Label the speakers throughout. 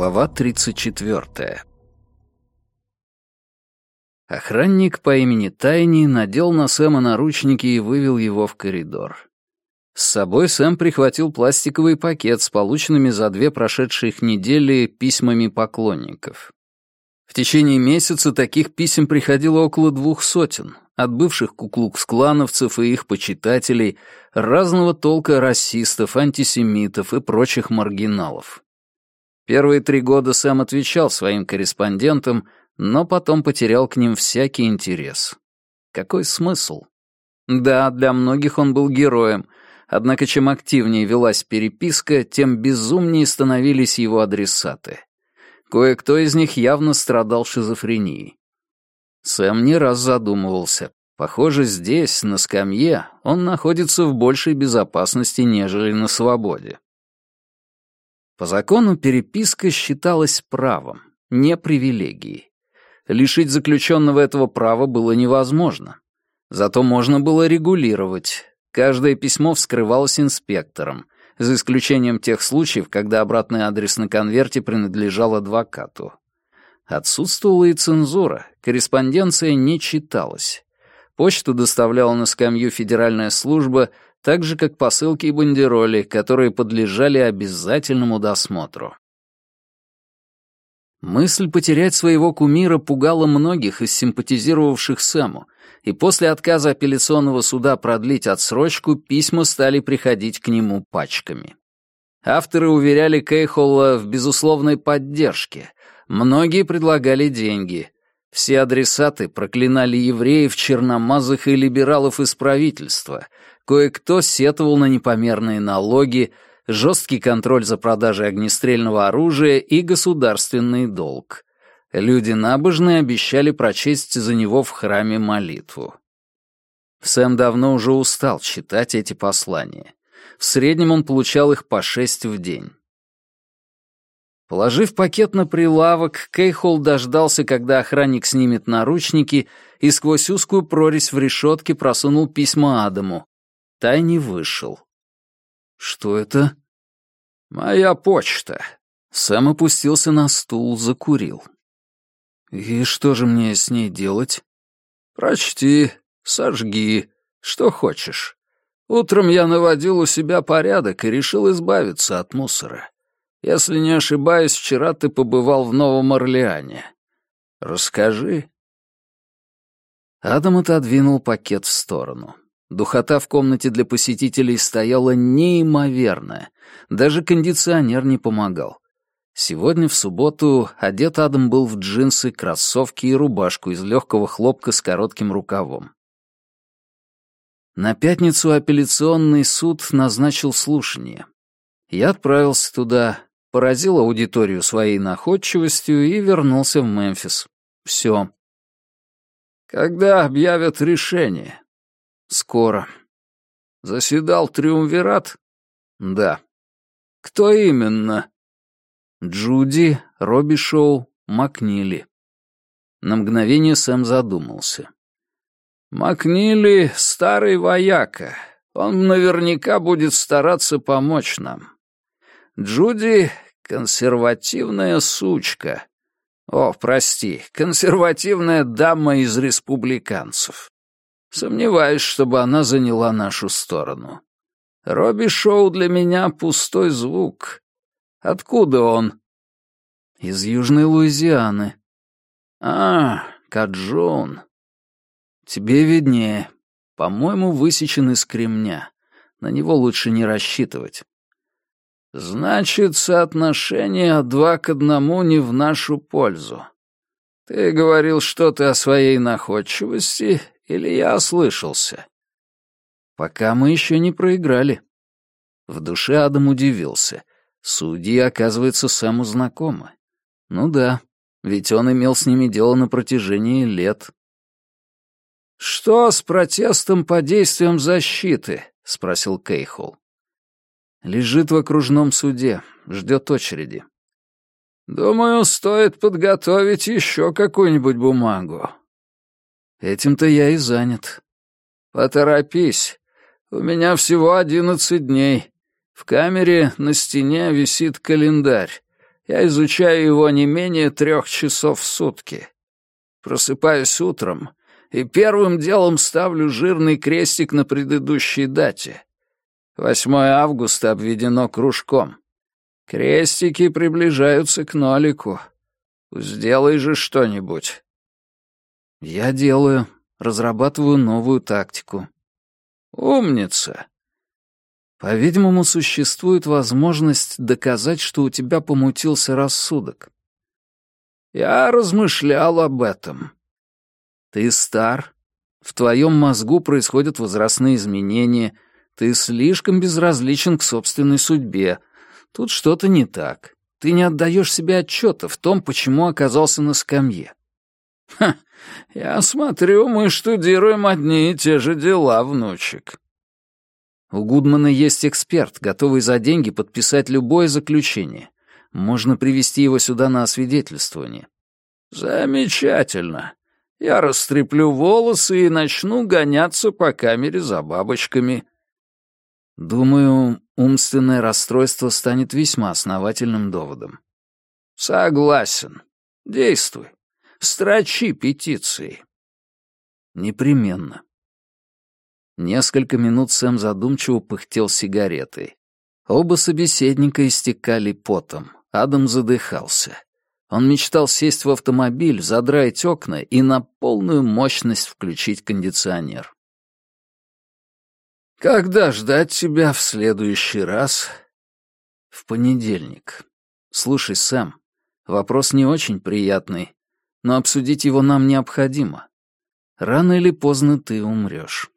Speaker 1: Глава 34. Охранник по имени Тайни надел на Сэма наручники и вывел его в коридор. С собой Сэм прихватил пластиковый пакет с полученными за две прошедшие недели письмами поклонников. В течение месяца таких писем приходило около двух сотен, от бывших куклукс-клановцев и их почитателей, разного толка расистов, антисемитов и прочих маргиналов. Первые три года Сэм отвечал своим корреспондентам, но потом потерял к ним всякий интерес. Какой смысл? Да, для многих он был героем, однако чем активнее велась переписка, тем безумнее становились его адресаты. Кое-кто из них явно страдал шизофренией. Сэм не раз задумывался. Похоже, здесь, на скамье, он находится в большей безопасности, нежели на свободе. По закону переписка считалась правом, не привилегией. Лишить заключенного этого права было невозможно. Зато можно было регулировать. Каждое письмо вскрывалось инспектором, за исключением тех случаев, когда обратный адрес на конверте принадлежал адвокату. Отсутствовала и цензура, корреспонденция не читалась. Почту доставляла на скамью федеральная служба, так же, как посылки и бандероли, которые подлежали обязательному досмотру. Мысль потерять своего кумира пугала многих из симпатизировавших Сэму, и после отказа апелляционного суда продлить отсрочку письма стали приходить к нему пачками. Авторы уверяли Кейхолла в безусловной поддержке. Многие предлагали деньги. Все адресаты проклинали евреев, черномазых и либералов из правительства — Кое-кто сетовал на непомерные налоги, жесткий контроль за продажей огнестрельного оружия и государственный долг. Люди набожные обещали прочесть за него в храме молитву. Сэм давно уже устал читать эти послания. В среднем он получал их по шесть в день. Положив пакет на прилавок, Кейхол дождался, когда охранник снимет наручники, и сквозь узкую прорезь в решетке просунул письма Адаму, Тайни вышел. «Что это?» «Моя почта». Сэм опустился на стул, закурил. «И что же мне с ней делать?» «Прочти, сожги, что хочешь. Утром я наводил у себя порядок и решил избавиться от мусора. Если не ошибаюсь, вчера ты побывал в Новом Орлеане. Расскажи». Адам отодвинул пакет в сторону. Духота в комнате для посетителей стояла неимоверная. Даже кондиционер не помогал. Сегодня, в субботу, одет Адам был в джинсы, кроссовки и рубашку из легкого хлопка с коротким рукавом. На пятницу апелляционный суд назначил слушание. Я отправился туда, поразил аудиторию своей находчивостью и вернулся в Мемфис. Все.
Speaker 2: «Когда объявят решение?»
Speaker 1: Скоро.
Speaker 2: Заседал Триумвират?
Speaker 1: Да.
Speaker 2: Кто именно?
Speaker 1: Джуди, Робби Шоу, Макнили. На мгновение Сэм задумался.
Speaker 2: Макнили — старый вояка. Он наверняка будет стараться помочь нам. Джуди — консервативная сучка. О, прости, консервативная дама из республиканцев. Сомневаюсь, чтобы она заняла нашу сторону. Робби Шоу для меня пустой звук. Откуда он?
Speaker 1: Из Южной Луизианы.
Speaker 2: А, Каджун.
Speaker 1: Тебе виднее. По-моему, высечен из кремня. На него лучше не рассчитывать.
Speaker 2: Значит, соотношение два к одному не в нашу пользу. Ты говорил что-то о своей находчивости или я ослышался?
Speaker 1: Пока мы еще не проиграли. В душе Адам удивился. Судьи, оказывается, Сэму знакомы. Ну да, ведь он имел с ними дело на протяжении лет.
Speaker 2: «Что с протестом по действиям защиты?» — спросил Кейхол.
Speaker 1: «Лежит в окружном суде, ждет очереди».
Speaker 2: «Думаю, стоит подготовить еще какую-нибудь бумагу.
Speaker 1: Этим-то я и занят.
Speaker 2: Поторопись. У меня всего одиннадцать дней. В камере на стене висит календарь. я изучаю его не менее трех часов в сутки. Просыпаюсь утром и первым делом ставлю жирный крестик на предыдущей дате. 8 августа обведено кружком. Крестики приближаются к нолику. Сделай же что-нибудь.
Speaker 1: Я делаю, разрабатываю новую тактику.
Speaker 2: Умница.
Speaker 1: По-видимому, существует возможность доказать, что у тебя помутился рассудок.
Speaker 2: Я размышлял об этом.
Speaker 1: Ты стар, в твоем мозгу происходят возрастные изменения, ты слишком безразличен к собственной судьбе. Тут что-то не так. Ты не отдаешь себе отчета в том, почему оказался на скамье.
Speaker 2: Ха, я смотрю, мы штудируем одни и те же дела, внучек.
Speaker 1: У Гудмана есть эксперт, готовый за деньги подписать любое заключение. Можно привести его сюда на освидетельствование.
Speaker 2: Замечательно. Я растреплю волосы и начну гоняться по камере за бабочками.
Speaker 1: Думаю, умственное расстройство станет весьма основательным доводом.
Speaker 2: Согласен. Действуй. Строчи петиции.
Speaker 1: Непременно. Несколько минут Сэм задумчиво пыхтел сигаретой. Оба собеседника истекали потом. Адам задыхался. Он мечтал сесть в автомобиль, задраить окна и на полную мощность включить кондиционер.
Speaker 2: «Когда ждать тебя в следующий раз?»
Speaker 1: «В понедельник. Слушай, Сэм, вопрос не очень приятный, но обсудить его нам необходимо. Рано или поздно ты умрешь.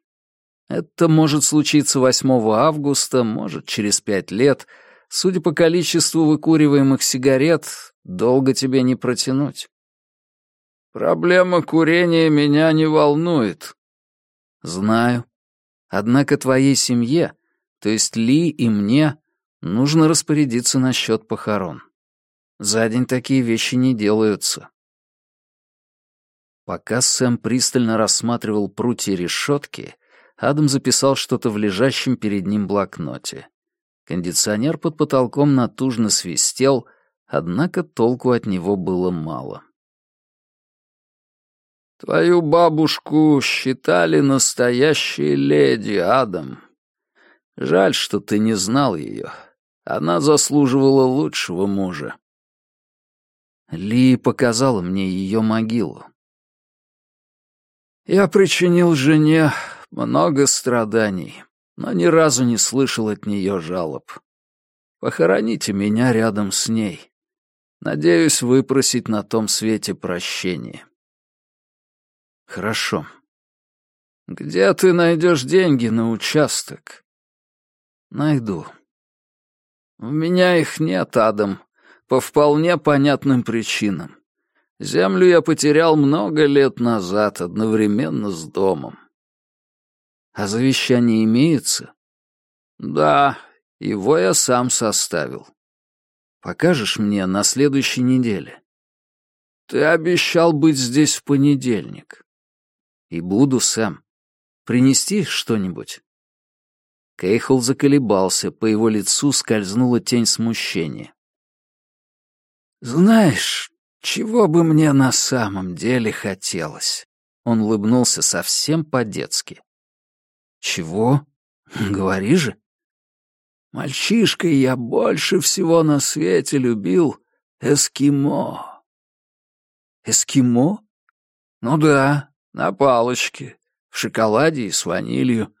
Speaker 1: Это может случиться 8 августа, может, через пять лет. Судя по количеству выкуриваемых сигарет, долго тебе не протянуть.
Speaker 2: Проблема курения меня не волнует.
Speaker 1: Знаю. Однако твоей семье, то есть Ли и мне, нужно распорядиться насчет похорон. За день такие вещи не делаются. Пока Сэм пристально рассматривал прутья решетки, Адам записал что-то в лежащем перед ним блокноте. Кондиционер под потолком натужно свистел, однако толку от него было мало.
Speaker 2: «Твою бабушку считали настоящей леди, Адам. Жаль, что ты не знал ее. Она заслуживала лучшего мужа».
Speaker 1: Ли показала мне ее могилу.
Speaker 2: «Я причинил жене много страданий, но ни разу не слышал от нее жалоб. Похороните меня рядом с ней. Надеюсь выпросить на том свете прощения.
Speaker 1: Хорошо.
Speaker 2: Где ты найдешь деньги на участок?
Speaker 1: Найду.
Speaker 2: У меня их нет, Адам, по вполне понятным причинам. Землю я потерял много лет назад, одновременно с домом.
Speaker 1: А завещание имеется?
Speaker 2: Да, его я сам составил.
Speaker 1: Покажешь мне на следующей неделе?
Speaker 2: Ты обещал быть здесь в понедельник.
Speaker 1: И буду, Сэм. Принести что-нибудь? Кейхол заколебался, по его лицу скользнула тень смущения.
Speaker 2: «Знаешь, чего бы мне на самом деле хотелось?»
Speaker 1: Он улыбнулся совсем по-детски.
Speaker 2: «Чего? Говори же». «Мальчишкой я больше всего на свете любил эскимо».
Speaker 1: «Эскимо?»
Speaker 2: «Ну да, на палочке, в шоколаде и с ванилью.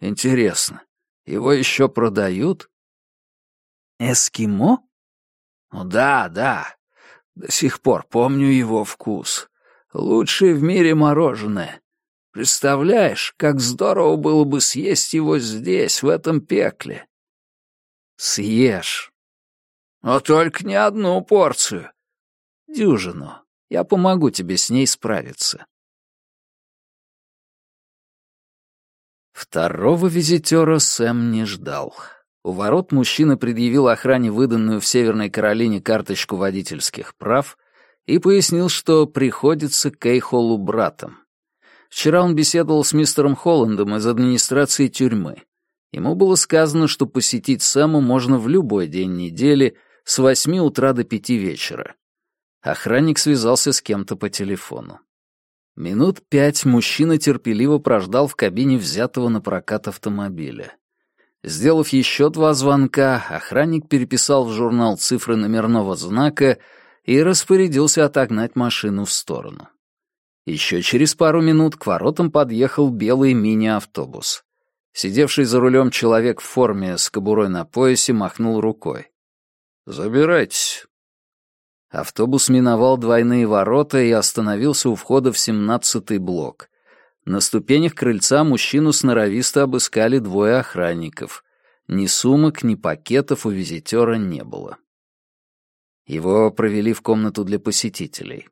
Speaker 2: Интересно, его еще продают?»
Speaker 1: «Эскимо?»
Speaker 2: «Ну да, да. До сих пор помню его вкус. Лучшее в мире мороженое. Представляешь, как здорово было бы съесть его здесь, в этом пекле.
Speaker 1: Съешь.
Speaker 2: Но только не одну порцию.
Speaker 1: Дюжину. Я помогу тебе с ней справиться. Второго визитера Сэм не ждал. У ворот мужчина предъявил охране выданную в Северной Каролине карточку водительских прав и пояснил, что приходится Кейхолу братом. Вчера он беседовал с мистером Холландом из администрации тюрьмы. Ему было сказано, что посетить Сэму можно в любой день недели, с восьми утра до пяти вечера. Охранник связался с кем-то по телефону. Минут пять мужчина терпеливо прождал в кабине взятого на прокат автомобиля. Сделав еще два звонка, охранник переписал в журнал цифры номерного знака и распорядился отогнать машину в сторону. Еще через пару минут к воротам подъехал белый мини-автобус. Сидевший за рулем человек в форме с кобурой на поясе махнул рукой. «Забирайтесь». Автобус миновал двойные ворота и остановился у входа в семнадцатый блок. На ступенях крыльца мужчину сноровисто обыскали двое охранников. Ни сумок, ни пакетов у визитера не было. Его провели в комнату для посетителей.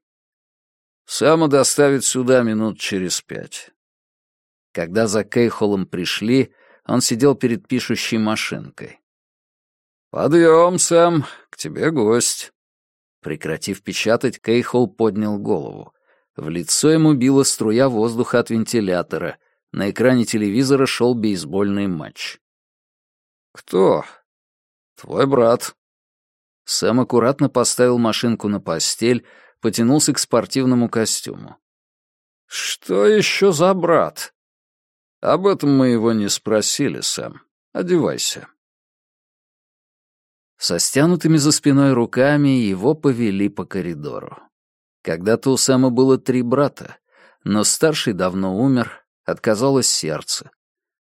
Speaker 1: «Сама доставит сюда минут через пять». Когда за Кейхолом пришли, он сидел перед пишущей машинкой. «Подъем, Сэм, к тебе гость». Прекратив печатать, Кейхол поднял голову. В лицо ему била струя воздуха от вентилятора. На экране телевизора шел бейсбольный матч. «Кто?» «Твой брат». Сэм аккуратно поставил машинку на постель, потянулся к спортивному костюму. «Что еще за брат?» «Об этом мы его не спросили, Сэм. Одевайся». Со стянутыми за спиной руками его повели по коридору. Когда-то у Сэма было три брата, но старший давно умер, отказалось сердце.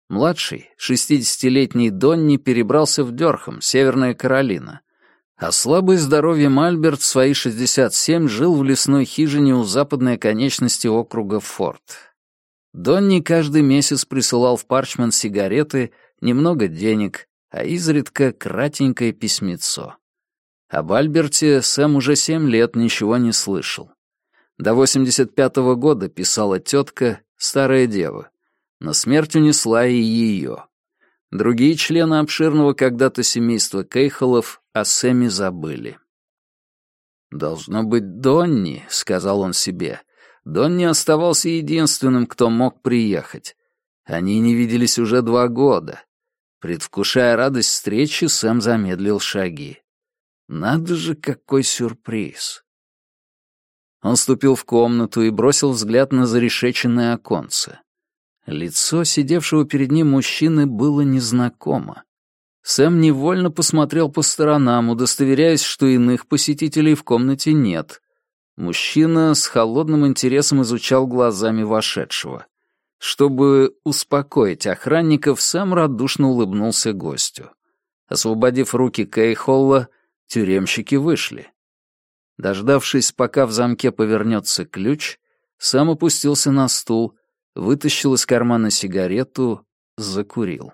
Speaker 1: Младший, шестидесятилетний Донни, перебрался в Дёрхам, Северная Каролина, а слабый здоровьем Альберт в свои 67 жил в лесной хижине у западной оконечности округа Форт. Донни каждый месяц присылал в Парчман сигареты, немного денег, а изредка кратенькое письмецо. Об Альберте Сэм уже семь лет ничего не слышал. До 85-го года писала тетка, старая дева, но смерть унесла и ее. Другие члены обширного когда-то семейства Кейхолов о Сэме забыли. «Должно быть Донни», — сказал он себе. Донни оставался единственным, кто мог приехать. Они не виделись уже два года. Предвкушая радость встречи, Сэм замедлил шаги. Надо же, какой сюрприз. Он ступил в комнату и бросил взгляд на зарешеченное оконце. Лицо сидевшего перед ним мужчины было незнакомо. Сэм невольно посмотрел по сторонам, удостоверяясь, что иных посетителей в комнате нет. Мужчина с холодным интересом изучал глазами вошедшего. Чтобы успокоить охранников, Сэм радушно улыбнулся гостю. Освободив руки Кейхолла, Тюремщики вышли. Дождавшись, пока в замке повернется ключ, сам опустился на стул, вытащил из кармана сигарету, закурил.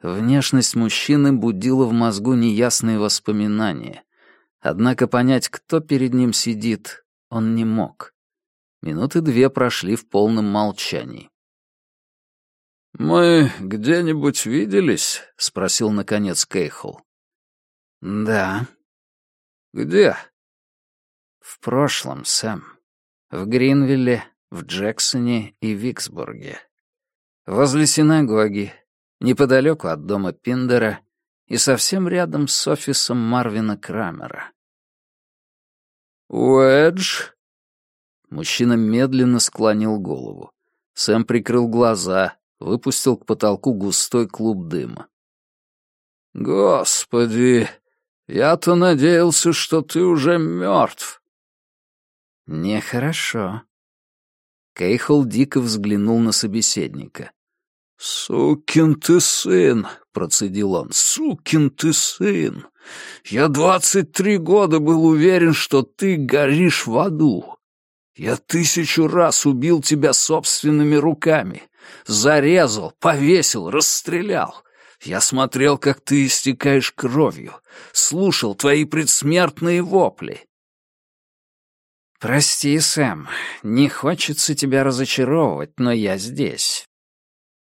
Speaker 1: Внешность мужчины будила в мозгу неясные воспоминания. Однако понять, кто перед ним сидит, он не мог. Минуты две прошли в полном молчании. «Мы где-нибудь виделись?» — спросил, наконец, Кейхол. «Да». «Где?» «В прошлом, Сэм. В Гринвилле, в Джексоне и Виксбурге. Возле синагоги, неподалеку от дома Пиндера и совсем рядом с офисом Марвина Крамера». «Уэдж?» Мужчина медленно склонил голову. Сэм прикрыл глаза, выпустил к потолку густой клуб дыма. «Господи, я-то надеялся, что ты уже мертв. Нехорошо. Кейхол дико взглянул на собеседника. «Сукин ты сын!» — процедил он. «Сукин ты сын! Я двадцать три года был уверен, что ты горишь в аду. Я тысячу раз убил тебя собственными руками. Зарезал, повесил, расстрелял. Я смотрел, как ты истекаешь кровью, слушал твои предсмертные вопли. Прости, Сэм, не хочется тебя разочаровывать, но я здесь.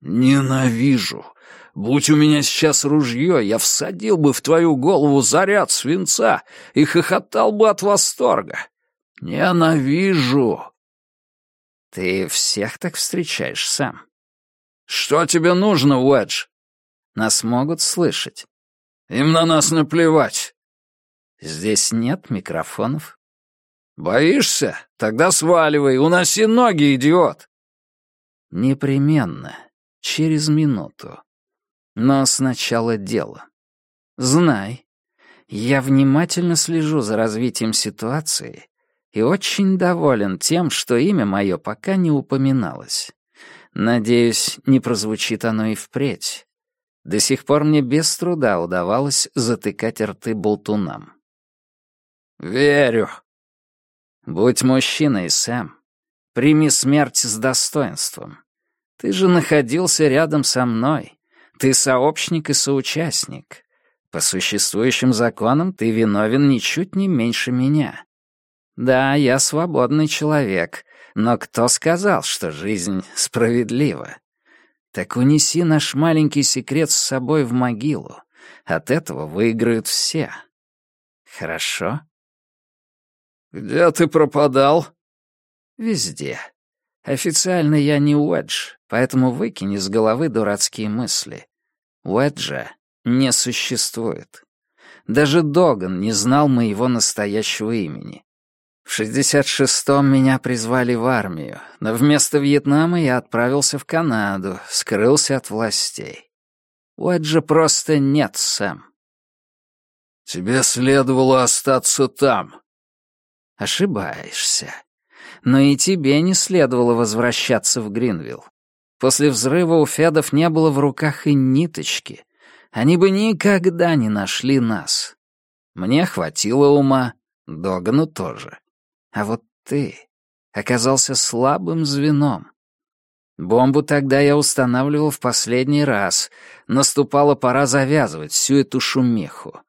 Speaker 1: Ненавижу. Будь у меня сейчас ружье, я всадил бы в твою голову заряд свинца и хохотал бы от восторга. Ненавижу. Ты всех так встречаешь, Сэм. Что тебе нужно, Уэдж? Нас могут слышать.
Speaker 2: Им на нас наплевать».
Speaker 1: «Здесь нет микрофонов».
Speaker 2: «Боишься? Тогда сваливай, уноси ноги, идиот!»
Speaker 1: «Непременно. Через минуту. Но сначала дело. Знай, я внимательно слежу за развитием ситуации и очень доволен тем, что имя мое пока не упоминалось. Надеюсь, не прозвучит оно и впредь. До сих пор мне без труда удавалось затыкать рты болтунам.
Speaker 2: «Верю».
Speaker 1: «Будь мужчиной, Сэм. Прими смерть с достоинством. Ты же находился рядом со мной. Ты сообщник и соучастник. По существующим законам ты виновен ничуть не меньше меня. Да, я свободный человек, но кто сказал, что жизнь справедлива? Так унеси наш маленький секрет с собой в могилу. От этого выиграют все. Хорошо?
Speaker 2: Где ты пропадал?
Speaker 1: Везде. Официально я не Уэдж, поэтому выкини с головы дурацкие мысли. Уэджа не существует. Даже Доган не знал моего настоящего имени. В 66-м меня призвали в армию, но вместо Вьетнама я отправился в Канаду, скрылся от властей. Уэджа просто нет, Сэм.
Speaker 2: Тебе следовало остаться там.
Speaker 1: Ошибаешься. Но и тебе не следовало возвращаться в Гринвилл. После взрыва у Федов не было в руках и ниточки, они бы никогда не нашли нас. Мне хватило ума, Догану тоже. А вот ты оказался слабым звеном. Бомбу тогда я устанавливал в последний раз. Наступала пора завязывать всю эту шумиху.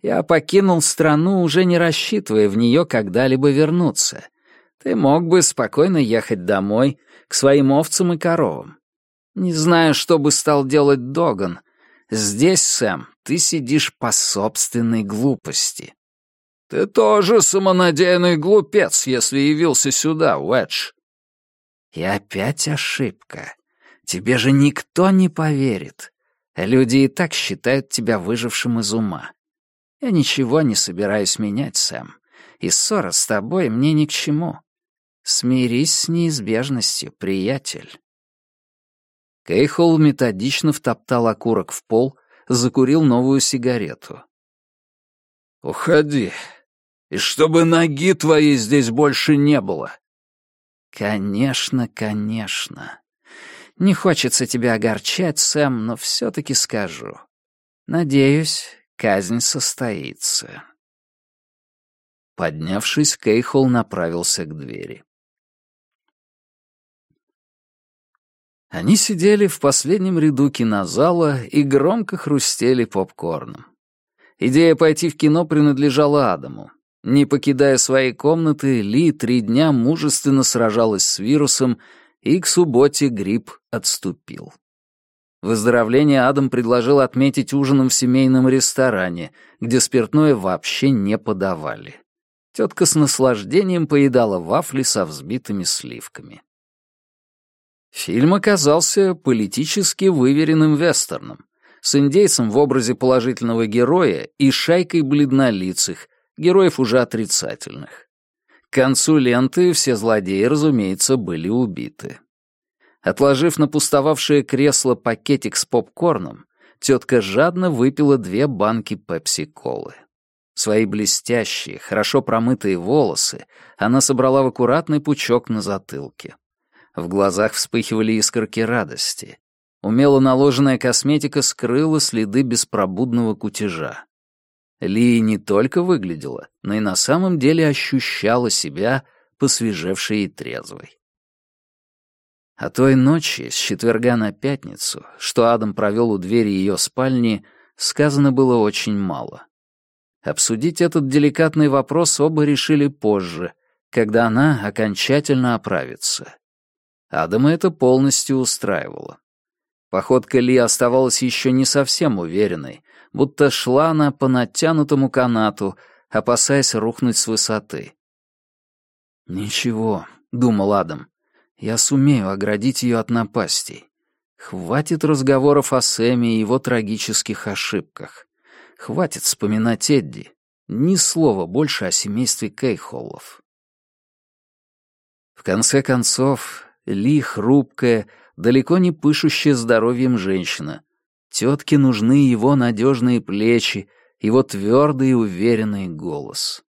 Speaker 1: Я покинул страну, уже не рассчитывая в нее когда-либо вернуться. Ты мог бы спокойно ехать домой, к своим овцам и коровам. Не знаю, что бы стал делать Доган, Здесь, Сэм, ты сидишь по собственной глупости.
Speaker 2: Ты тоже самонадеянный глупец, если явился сюда, Уэдж.
Speaker 1: И опять ошибка. Тебе же никто не поверит. Люди и так считают тебя выжившим из ума. Я ничего не собираюсь менять, Сэм. И ссора с тобой мне ни к чему. Смирись с неизбежностью, приятель. Кейхол методично втоптал окурок в пол, закурил новую сигарету.
Speaker 2: «Уходи, и чтобы ноги твоей здесь больше не было».
Speaker 1: «Конечно, конечно. Не хочется тебя огорчать, Сэм, но все-таки скажу. Надеюсь, казнь состоится». Поднявшись, Кейхол направился к двери. Они сидели в последнем ряду кинозала и громко хрустели попкорном. Идея пойти в кино принадлежала Адаму. Не покидая своей комнаты, Ли три дня мужественно сражалась с вирусом, и к субботе грипп отступил. Выздоровление Адам предложил отметить ужином в семейном ресторане, где спиртное вообще не подавали. Тетка с наслаждением поедала вафли со взбитыми сливками. Фильм оказался политически выверенным вестерном, с индейцем в образе положительного героя и шайкой бледнолицых, героев уже отрицательных. К концу ленты все злодеи, разумеется, были убиты. Отложив на пустовавшее кресло пакетик с попкорном, тетка жадно выпила две банки пепси-колы. Свои блестящие, хорошо промытые волосы она собрала в аккуратный пучок на затылке. В глазах вспыхивали искорки радости. Умело наложенная косметика скрыла следы беспробудного кутежа. Ли не только выглядела, но и на самом деле ощущала себя посвежевшей и трезвой. О той ночи, с четверга на пятницу, что Адам провел у двери ее спальни, сказано было очень мало. Обсудить этот деликатный вопрос оба решили позже, когда она окончательно оправится. Адама это полностью устраивало. Походка Ли оставалась еще не совсем уверенной, будто шла она по натянутому канату, опасаясь рухнуть с высоты. «Ничего», — думал Адам, — «я сумею оградить ее от напастей. Хватит разговоров о Сэме и его трагических ошибках. Хватит вспоминать Эдди. Ни слова больше о семействе Кейхоллов. В конце концов, Ли хрупкая, далеко не пышущая здоровьем женщина. Тетке нужны его надежные плечи, его твердый и уверенный голос.